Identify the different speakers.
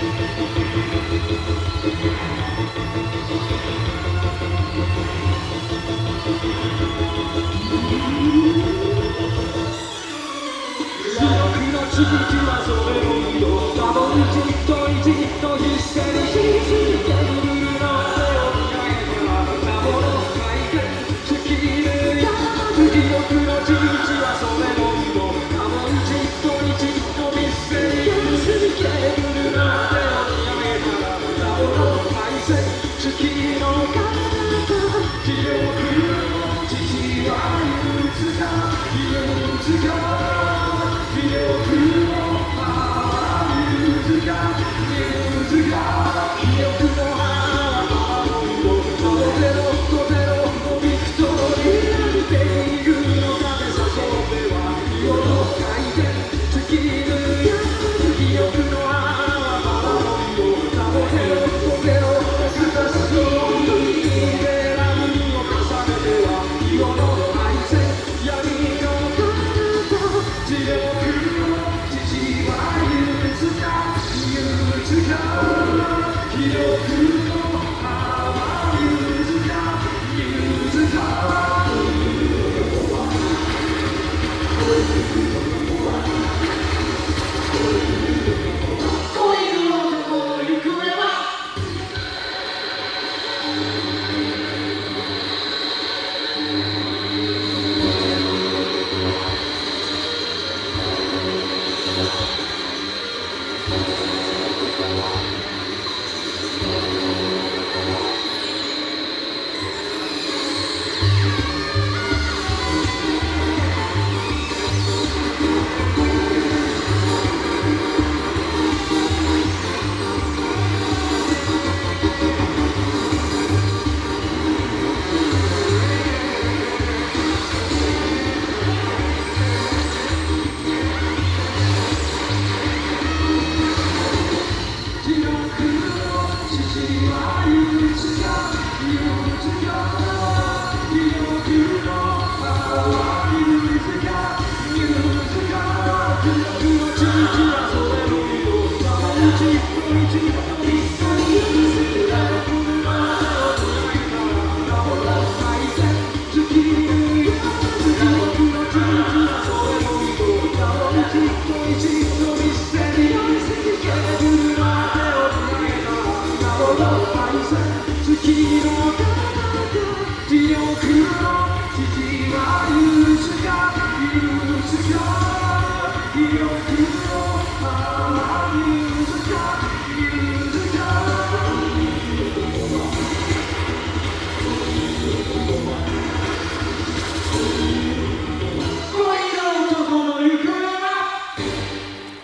Speaker 1: Ci tutti la sorrido, stavo dicendo 記憶が記憶が you. You